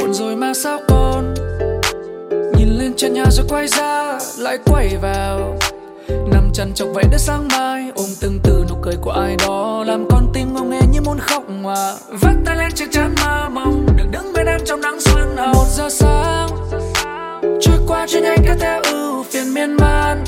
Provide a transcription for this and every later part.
buồn rồi mà sao con nhìn lên trên nhà rồi quay ra, lại quay vào. Nằm chăn chọc vậy đến sáng mai, ôm từng từ nụ cười của ai đó. Làm con tim ngông nghe như muốn khóc mà. Vắt tay lên trên trán mơ mong được đứng bên em trong nắng xuân. Hồng một giờ sáng, trôi qua trên nhanh cứ theo ưu phiền miên man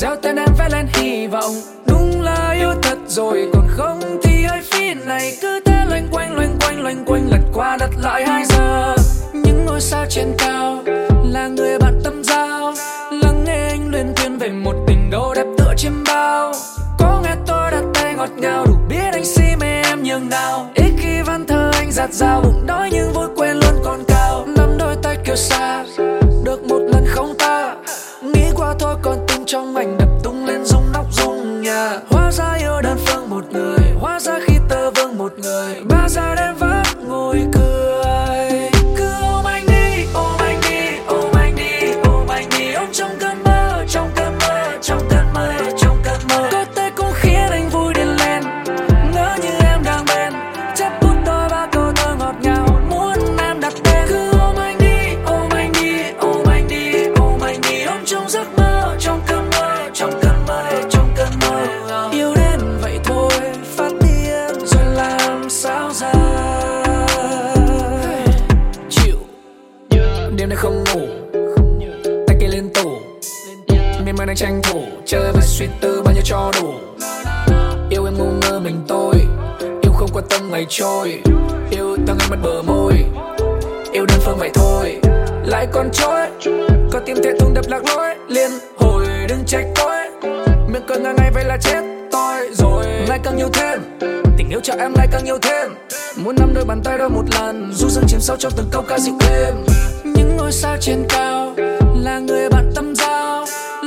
gieo tên em vẽ lên hy vọng. Đúng là yêu thật rồi, còn không thì hơi phí này cứ thế loanh quanh loanh quanh loanh quanh, lật qua lật lại hai giờ. Những ngôi sao trên cao là người bạn tâm giao. Lắng nghe anh luyên thuyên về một tình đâu đẹp tựa chiêm bao. Có nghe tôi đặt tay ngọt ngào, đủ biết anh si mê em nhường nào. Ít khi văn thơ anh giạt dao bụng đói nhưng vui trong mảnh đập tung lên rung nóc rung nhà. Hóa ra yêu đơn phương một người, hóa ra khi tơ vương một người. Ba ra đêm vác ngồi cười. Đêm nay không ngủ. Tay kia lên tủ. Miên man đang tranh thủ. Chơi với suy tư bao nhiêu cho đủ. Yêu em ngu ngơ mình tôi. Yêu không quan tâm ngày trôi. Yêu tăng em mất bờ môi. Yêu đơn phương vậy thôi. Lại còn trôi có tim thế thùng đập lạc lối. Liên hồi đừng trách tôi. Miệng cười ngang ngày vậy là chết tôi rồi. Ngày càng nhiều thêm. Tình yêu cho em ngày càng nhiều thêm. Muốn nắm đôi bàn tay đôi một lần. Du dương chìm sâu trong từng câu ca dịu êm những ngôi sao trên cao là người bạn tâm giao.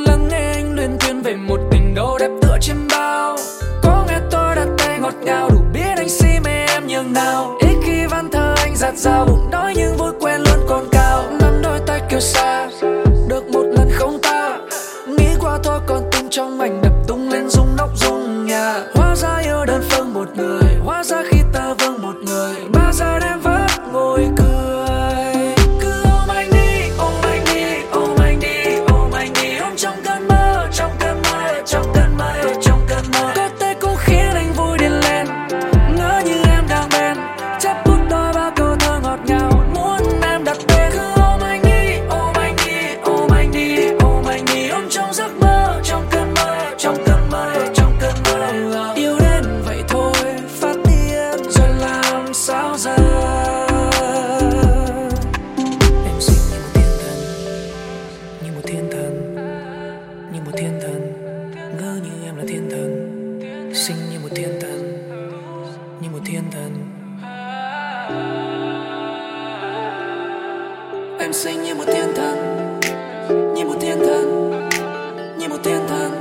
Lắng nghe anh luyên thuyên về một tình đâu đẹp tựa trên bao. Có nghe tôi đặt tay ngọt ngào, đủ biết anh si mê em nhường nào. Ít khi văn thơ anh giạt dao bụng nói những vui quen luôn còn cao. Nắm đôi tay kêu xa, được một lần không ta nghĩ qua thôi còn tim trong ảnh đập tung lên rung nóc rung nhà. Thiên thần. Sinh như một thiên thần, như một thiên thần. Em sinh như một thiên thần, như một thiên thần, như một thiên thần.